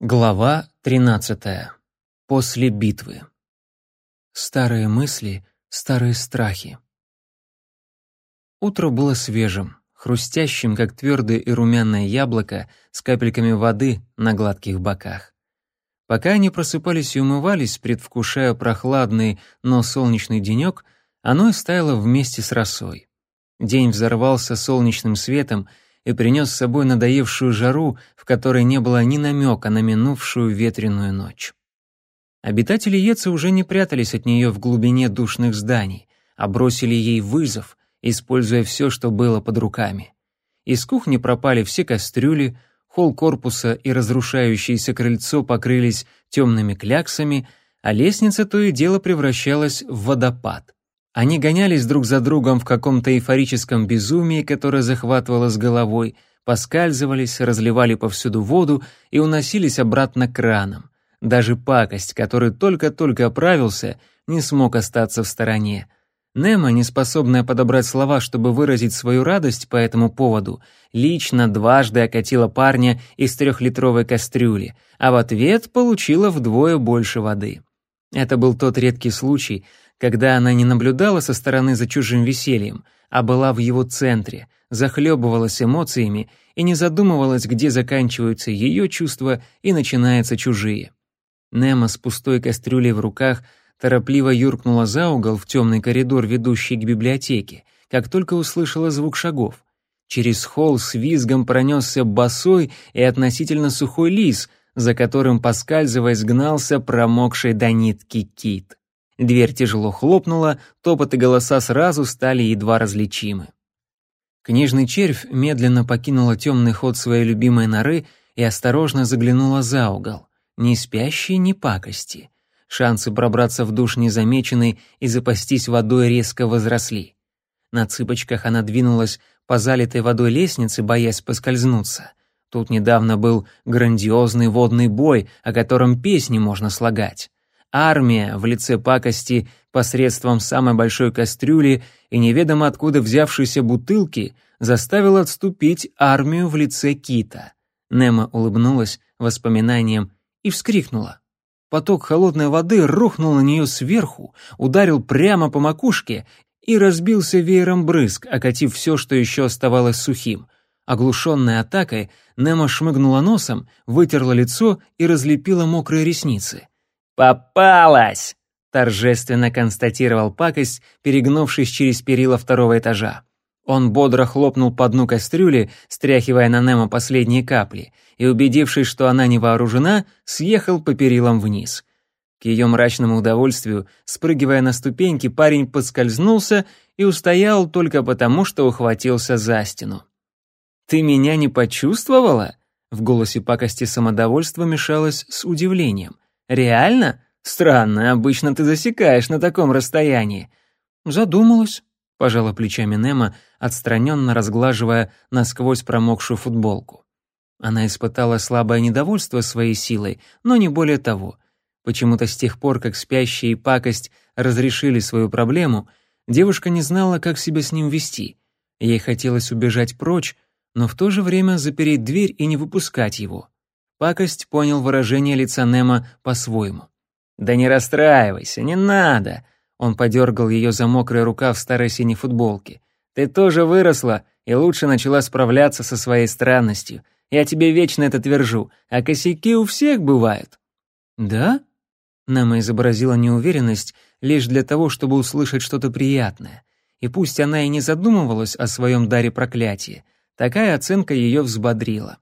Глава 13. После битвы. Старые мысли, старые страхи. Утро было свежим, хрустящим, как твердое и румяное яблоко с капельками воды на гладких боках. Пока они просыпались и умывались, предвкушая прохладный, но солнечный денек, оно и стаяло вместе с росой. День взорвался солнечным светом, и принес с собой надоевшую жару, в которой не было ни намека на минувшую ветреную ночь. Обитатели Еца уже не прятались от нее в глубине душных зданий, а бросили ей вызов, используя все, что было под руками. Из кухни пропали все кастрюли, холл корпуса и разрушающееся крыльцо покрылись темными кляксами, а лестница то и дело превращалась в водопад. Они гонялись друг за другом в каком-то эйфорическом безумии, которое захватывало с головой, поскальзывались, разливали повсюду воду и уносились обратно к кранам. Даже пакость, который только-только оправился, не смог остаться в стороне. Немо, не способная подобрать слова, чтобы выразить свою радость по этому поводу, лично дважды окатила парня из трехлитровой кастрюли, а в ответ получила вдвое больше воды. Это был тот редкий случай, когда она не наблюдала со стороны за чужим весельем, а была в его центре, захлебывалась эмоциями и не задумывалась, где заканчиваются ее чувства и начинаются чужие. Немо с пустой кастрюлей в руках торопливо юркнула за угол в темный коридор, ведущий к библиотеке, как только услышала звук шагов. Через холл с визгом пронесся босой и относительно сухой лис, за которым, поскальзываясь, гнался промокший до нитки кит. Дверь тяжело хлопнула, топот и голоса сразу стали едва различимы. Книжный червь медленно покинула темный ход своей любимой норы и осторожно заглянула за угол. Ни спящей, ни пакости. Шансы пробраться в душ незамеченной и запастись водой резко возросли. На цыпочках она двинулась по залитой водой лестнице, боясь поскользнуться. Тут недавно был грандиозный водный бой, о котором песни можно слагать. Армия в лице пакости посредством самой большой кастрюли и неведомо откуда взявшейся бутылки заставила отступить армию в лице кита. Немо улыбнулась воспоминанием и вскрикнула. Поток холодной воды рухнул на нее сверху, ударил прямо по макушке и разбился веером брызг, окатив все, что еще оставалось сухим. Оглушенная атакой, Немо шмыгнула носом, вытерла лицо и разлепила мокрые ресницы. «Попалась!» — торжественно констатировал пакость, перегнувшись через перила второго этажа. Он бодро хлопнул по дну кастрюли, стряхивая на Немо последние капли, и, убедившись, что она не вооружена, съехал по перилам вниз. К ее мрачному удовольствию, спрыгивая на ступеньки, парень подскользнулся и устоял только потому, что ухватился за стену. «Ты меня не почувствовала?» В голосе пакости самодовольство мешалось с удивлением. «Реально? Странно, обычно ты засекаешь на таком расстоянии». «Задумалась», — пожала плечами Немо, отстраненно разглаживая насквозь промокшую футболку. Она испытала слабое недовольство своей силой, но не более того. Почему-то с тех пор, как спящие и пакость разрешили свою проблему, девушка не знала, как себя с ним вести. Ей хотелось убежать прочь, но в то же время запереть дверь и не выпускать его. Пакость понял выражение лица Немо по-своему. «Да не расстраивайся, не надо!» Он подергал ее за мокрый рукав старой синей футболки. «Ты тоже выросла и лучше начала справляться со своей странностью. Я тебе вечно это твержу, а косяки у всех бывают». «Да?» Немо изобразила неуверенность лишь для того, чтобы услышать что-то приятное. И пусть она и не задумывалась о своем даре проклятия, такая оценка ее взбодрила.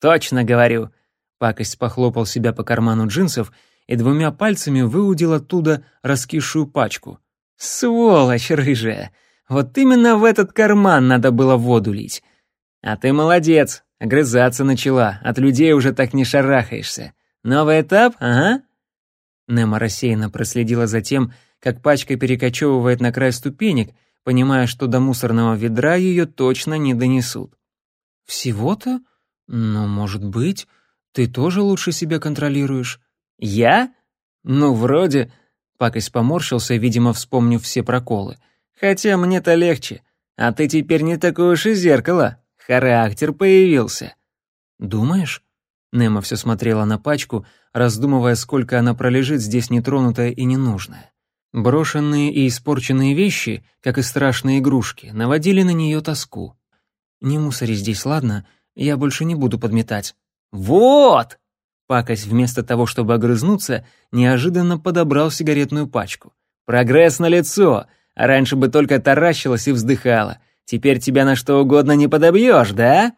«Точно говорю!» Пакость похлопал себя по карману джинсов и двумя пальцами выудил оттуда раскисшую пачку. «Сволочь рыжая! Вот именно в этот карман надо было воду лить! А ты молодец, огрызаться начала, от людей уже так не шарахаешься. Новый этап, ага?» Немо рассеянно проследила за тем, как пачка перекочевывает на край ступенек, понимая, что до мусорного ведра ее точно не донесут. «Всего-то?» «Ну, может быть. Ты тоже лучше себя контролируешь». «Я? Ну, вроде...» Пакость поморщился, видимо, вспомнив все проколы. «Хотя мне-то легче. А ты теперь не такое уж и зеркало. Характер появился». «Думаешь?» Немо все смотрела на пачку, раздумывая, сколько она пролежит здесь нетронутая и ненужная. Брошенные и испорченные вещи, как и страшные игрушки, наводили на нее тоску. «Не мусори здесь, ладно? Я больше не буду подметать». «Вот!» Пакость вместо того, чтобы огрызнуться, неожиданно подобрал сигаретную пачку. «Прогресс на лицо! А раньше бы только таращилась и вздыхала. Теперь тебя на что угодно не подобьешь, да?»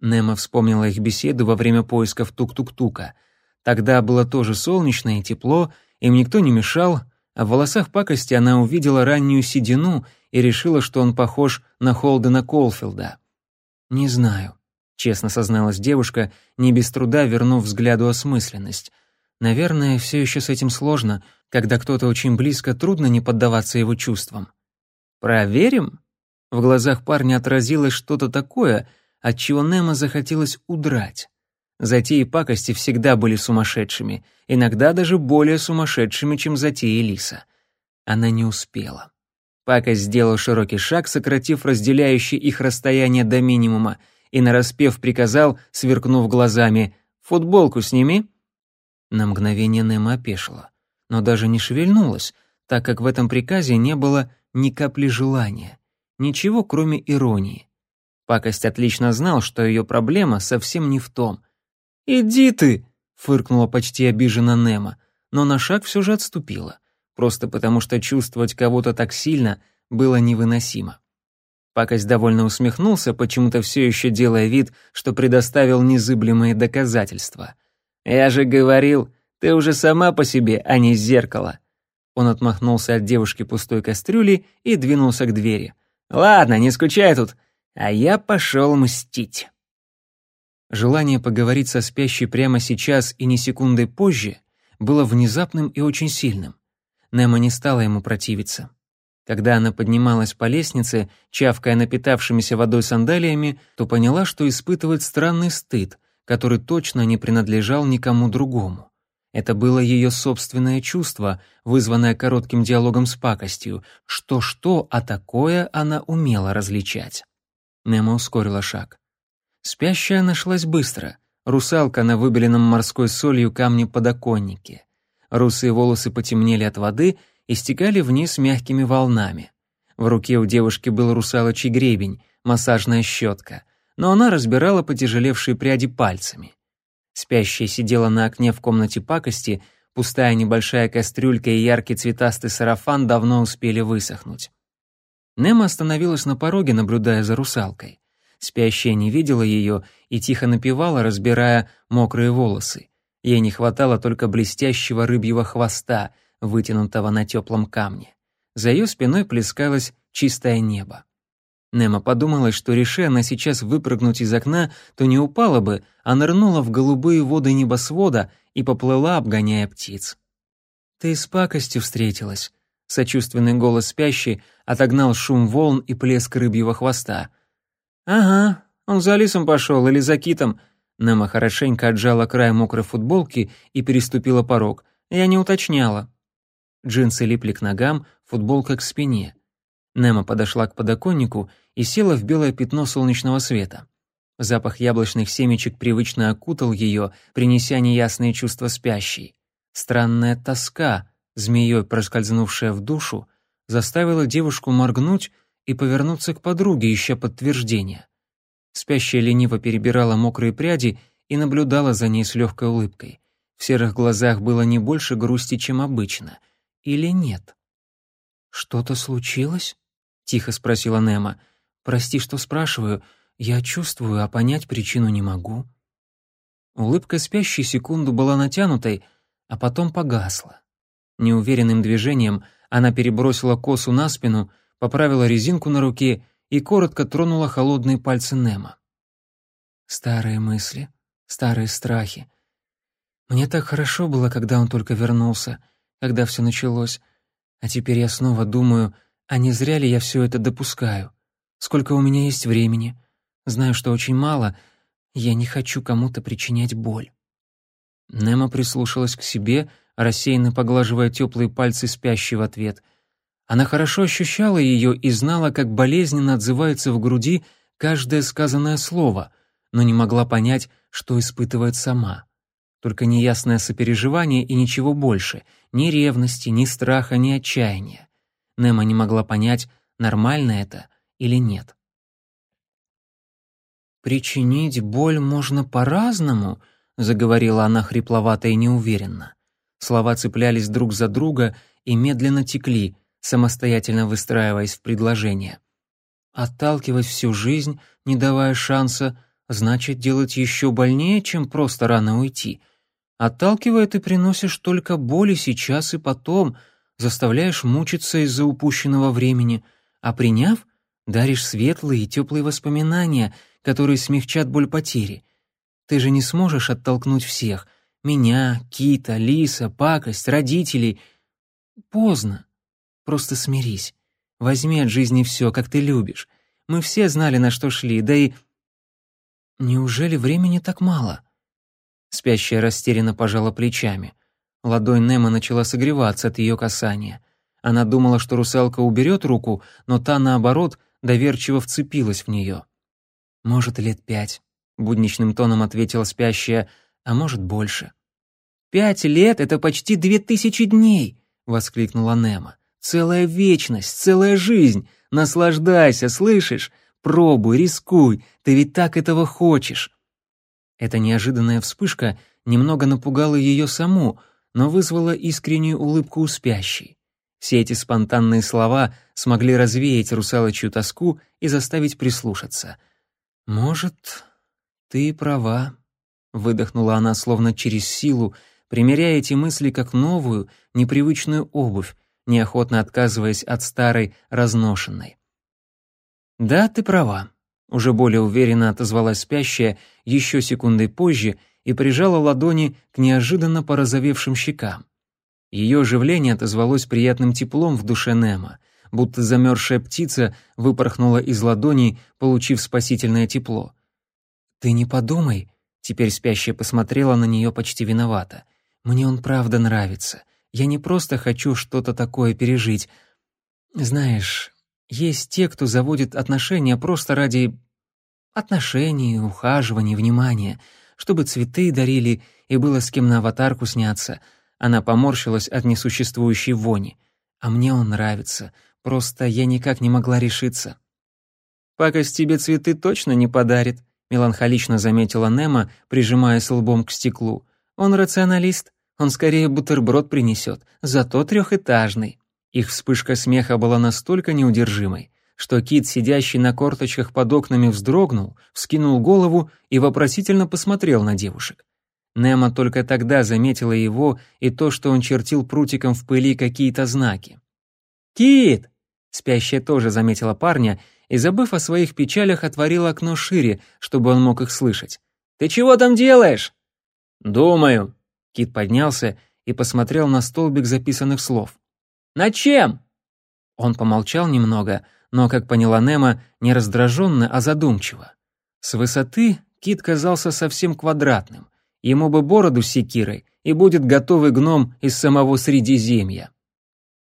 Немо вспомнила их беседу во время поисков тук-тук-тука. Тогда было тоже солнечно и тепло, им никто не мешал, а в волосах пакости она увидела раннюю седину и решила, что он похож на Холдена Колфилда. «Не знаю», — честно созналась девушка, не без труда вернув взгляду осмысленность. «Наверное, все еще с этим сложно. Когда кто-то очень близко, трудно не поддаваться его чувствам». «Проверим?» В глазах парня отразилось что-то такое, от чего Немо захотелось удрать. Затеи пакости всегда были сумасшедшими, иногда даже более сумасшедшими, чем затеи Лиса. Она не успела. Пакость сделал широкий шаг, сократив разделяющее их расстояние до минимума, и нараспев приказал, сверкнув глазами, «Футболку сними». На мгновение Немо опешила, но даже не шевельнулась, так как в этом приказе не было ни капли желания, ничего кроме иронии. Пакость отлично знал, что ее проблема совсем не в том — «Иди ты!» — фыркнула почти обиженно Немо, но на шаг все же отступила, просто потому что чувствовать кого-то так сильно было невыносимо. Пакость довольно усмехнулся, почему-то все еще делая вид, что предоставил незыблемые доказательства. «Я же говорил, ты уже сама по себе, а не зеркало». Он отмахнулся от девушки пустой кастрюли и двинулся к двери. «Ладно, не скучай тут, а я пошел мстить». Желание поговорить со спящей прямо сейчас и не секундой позже было внезапным и очень сильным. Немо не стала ему противиться. Когда она поднималась по лестнице, чавкая напитавшимися водой сандалиями, то поняла, что испытывает странный стыд, который точно не принадлежал никому другому. Это было ее собственное чувство, вызванное коротким диалогом с пакостью. Что-что, а такое она умела различать. Немо ускорила шаг. Спящая нашлась быстро. Русалка на выбеленном морской солью камне подоконнике. Русые волосы потемнели от воды и стекали вниз мягкими волнами. В руке у девушки был русалочий гребень, массажная щетка, но она разбирала потяжелевшие пряди пальцами. Спящая сидела на окне в комнате пакости, пустая небольшая кастрюлька и яркий цветастый сарафан давно успели высохнуть. Немо остановилась на пороге, наблюдая за русалкой. Спящая не видела ее и тихо напевала, разбирая мокрые волосы. Ей не хватало только блестящего рыбьего хвоста, вытянутого на теплом камне. За ее спиной плескалось чистое небо. Немо подумала, что реши она сейчас выпрыгнуть из окна, то не упала бы, а нырнула в голубые воды небосвода и поплыла, обгоняя птиц. «Ты с пакостью встретилась», — сочувственный голос спящей отогнал шум волн и плеск рыбьего хвоста. «Ага, он за лисом пошел или за китом». Немо хорошенько отжала край мокрой футболки и переступила порог. Я не уточняла. Джинсы липли к ногам, футболка к спине. Немо подошла к подоконнику и села в белое пятно солнечного света. Запах яблочных семечек привычно окутал ее, принеся неясные чувства спящей. Странная тоска, змеей проскользнувшая в душу, заставила девушку моргнуть и повернуться к подруге, ища подтверждения. Спящая лениво перебирала мокрые пряди и наблюдала за ней с легкой улыбкой. В серых глазах было не больше грусти, чем обычно. Или нет? «Что-то случилось?» — тихо спросила Немо. «Прости, что спрашиваю. Я чувствую, а понять причину не могу». Улыбка спящей секунду была натянутой, а потом погасла. Неуверенным движением она перебросила косу на спину поправила резинку на руке и коротко тронула холодные пальцы Немо. Старые мысли, старые страхи. Мне так хорошо было, когда он только вернулся, когда все началось. А теперь я снова думаю, а не зря ли я все это допускаю? Сколько у меня есть времени? Знаю, что очень мало. Я не хочу кому-то причинять боль. Немо прислушалась к себе, рассеянно поглаживая теплые пальцы спящей в ответ — она хорошо ощущала ее и знала, как болезненно отзывается в груди каждое сказанное слово, но не могла понять, что испытывает сама. Только неясное сопереживание и ничего больше, ни ревности, ни страха, ни отчаяния. Немо не могла понять, нормально это или нет. «Причинить боль можно по-разному», — заговорила она хрипловато и неуверенно. Слова цеплялись друг за друга и медленно текли, самостоятельно выстраиваясь в предложение. Отталкивать всю жизнь, не давая шанса, значит делать еще больнее, чем просто рано уйти. Отталкивая, ты приносишь только боли сейчас и потом, заставляешь мучиться из-за упущенного времени, а приняв, даришь светлые и теплые воспоминания, которые смягчат боль потери. Ты же не сможешь оттолкнуть всех — меня, Кита, Лиса, пакость, родителей. Поздно. Просто смирись. Возьми от жизни все, как ты любишь. Мы все знали, на что шли, да и... Неужели времени так мало? Спящая растерянно пожала плечами. Ладонь Немо начала согреваться от ее касания. Она думала, что русалка уберет руку, но та, наоборот, доверчиво вцепилась в нее. «Может, лет пять», — будничным тоном ответила спящая, а может, больше. «Пять лет — это почти две тысячи дней!» — воскликнула Немо. «Целая вечность, целая жизнь! Наслаждайся, слышишь? Пробуй, рискуй, ты ведь так этого хочешь!» Эта неожиданная вспышка немного напугала ее саму, но вызвала искреннюю улыбку у спящей. Все эти спонтанные слова смогли развеять русалочью тоску и заставить прислушаться. «Может, ты права», — выдохнула она словно через силу, примеряя эти мысли как новую, непривычную обувь, неохотно отказываясь от старой, разношенной. «Да, ты права», — уже более уверенно отозвалась спящая еще секундой позже и прижала ладони к неожиданно порозовевшим щекам. Ее оживление отозвалось приятным теплом в душе Немо, будто замерзшая птица выпорхнула из ладоней, получив спасительное тепло. «Ты не подумай», Теперь спящая посмотрела на нее почти виновато. «Мне он правда нравится. Я не просто хочу что-то такое пережить. Знаешь, есть те, кто заводит отношения просто ради отношений, ухаживаний, внимания, чтобы цветы дарили и было с кем на аватарку сняться». Она поморщилась от несуществующей вони. «А мне он нравится. Просто я никак не могла решиться». «Пакость тебе цветы точно не подарит», меланхолично заметила Немо, прижимаясь лбом к стеклу. Он рационалист, он скорее бутерброд принесет, зато трехэтажный. Их вспышка смеха была настолько неудержимой, что кит, сидящий на корточках под окнами, вздрогнул, вскинул голову и вопросительно посмотрел на девушек. Немо только тогда заметила его и то, что он чертил прутиком в пыли какие-то знаки. «Кит!» Спящая тоже заметила парня и, забыв о своих печалях, отворила окно шире, чтобы он мог их слышать. «Ты чего там делаешь?» «Думаю». Кит поднялся и посмотрел на столбик записанных слов. «Над чем?» Он помолчал немного, но, как поняла Немо, не раздраженно, а задумчиво. С высоты Кит казался совсем квадратным. Ему бы бороду с секирой, и будет готовый гном из самого Средиземья.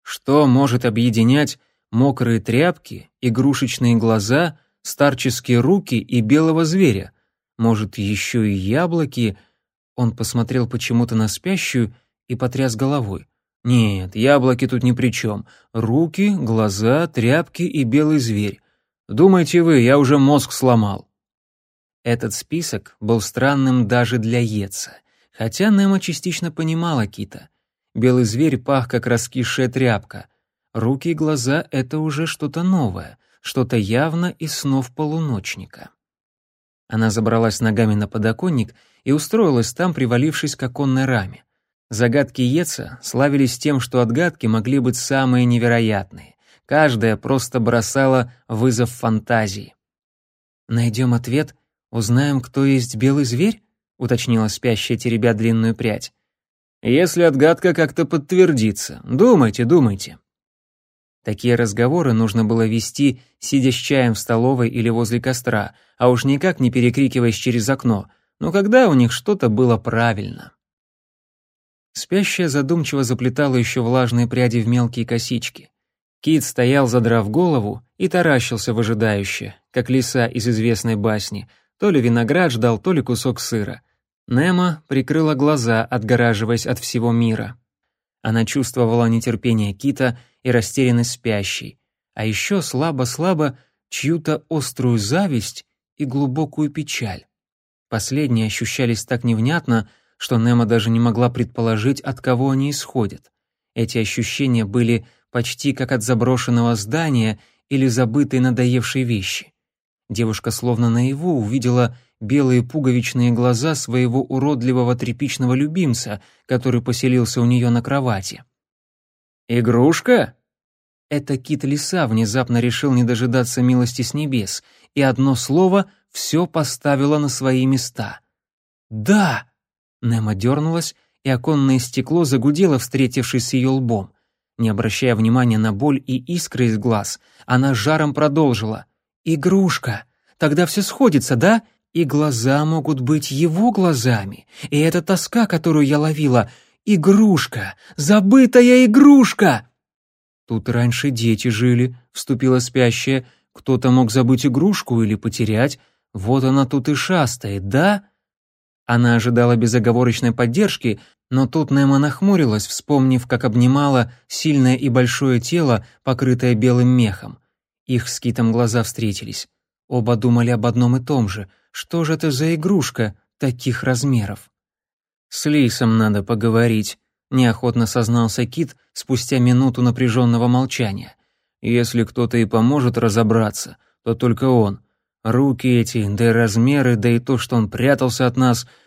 Что может объединять мокрые тряпки, игрушечные глаза, старческие руки и белого зверя. Может, еще и яблоки? Он посмотрел почему-то на спящую и потряс головой. Нет, яблоки тут ни при чем. Руки, глаза, тряпки и белый зверь. Думаете вы, я уже мозг сломал. Этот список был странным даже для Еца, хотя Немо частично понимала Кита. Белый зверь пах, как раскисшая тряпка. Руки и глаза — это уже что-то новое, что-то явно из снов полуночника. Она забралась ногами на подоконник и устроилась там, привалившись к оконной раме. Загадки Еца славились тем, что отгадки могли быть самые невероятные. Каждая просто бросала вызов фантазии. «Найдем ответ, узнаем, кто есть белый зверь?» — уточнила спящая, теребя длинную прядь. «Если отгадка как-то подтвердится. Думайте, думайте». Такие разговоры нужно было вести, сидя с чаем в столовой или возле костра, а уж никак не перекрикиваясь через окно, но когда у них что-то было правильно. Спящая задумчиво заплетала еще влажные пряди в мелкие косички. Кит стоял, задрав голову, и таращился выжидающе, как лиса из известной басни, То ли виноград ждал, то ли кусок сыра. Немо прикрыла глаза, отгораживаясь от всего мира. Она чувствовала нетерпение кита и растерянность спящей, а еще слабо-слабо чью-то острую зависть и глубокую печаль. Последние ощущались так невнятно, что Немо даже не могла предположить, от кого они исходят. Эти ощущения были почти как от заброшенного здания или забытой надоевшей вещи. Девушка словно наяву увидела белые пуговичные глаза своего уродливого тряпичного любимца, который поселился у нее на кровати. «Игрушка?» Это кит-лиса внезапно решил не дожидаться милости с небес, и одно слово все поставило на свои места. «Да!» Немо дернулась, и оконное стекло загудело, встретившись с ее лбом. Не обращая внимания на боль и искры из глаз, она жаром продолжила. «Игрушка! Тогда все сходится, да? И глаза могут быть его глазами. И эта тоска, которую я ловила, игрушка! Забытая игрушка!» «Тут раньше дети жили», — вступила спящая. «Кто-то мог забыть игрушку или потерять. Вот она тут и шастает, да?» Она ожидала безоговорочной поддержки, но тут Немо нахмурилась, вспомнив, как обнимала сильное и большое тело, покрытое белым мехом. Их с Китом глаза встретились. Оба думали об одном и том же. Что же это за игрушка таких размеров? «С Лисом надо поговорить», — неохотно сознался Кит спустя минуту напряженного молчания. «Если кто-то и поможет разобраться, то только он. Руки эти, да и размеры, да и то, что он прятался от нас —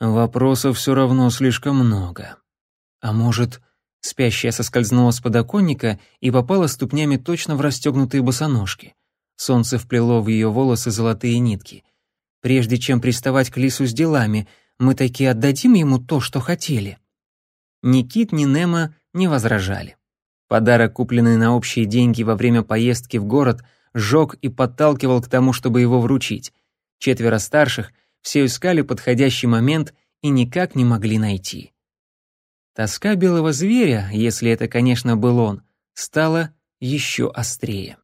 Вопросов все равно слишком много. А может, спящая соскользнула с подоконника и попала ступнями точно в расстегнутые босоножки. Солнце вплело в ее волосы золотые нитки. Прежде чем приставать к лису с делами, мы таки отдадим ему то, что хотели. Ни Кит, ни Немо не возражали. Подарок, купленный на общие деньги во время поездки в город, сжег и подталкивал к тому, чтобы его вручить. Четверо старших — все искали подходящий момент и никак не могли найти. Тоска белого зверя, если это, конечно, был он, стала еще острее.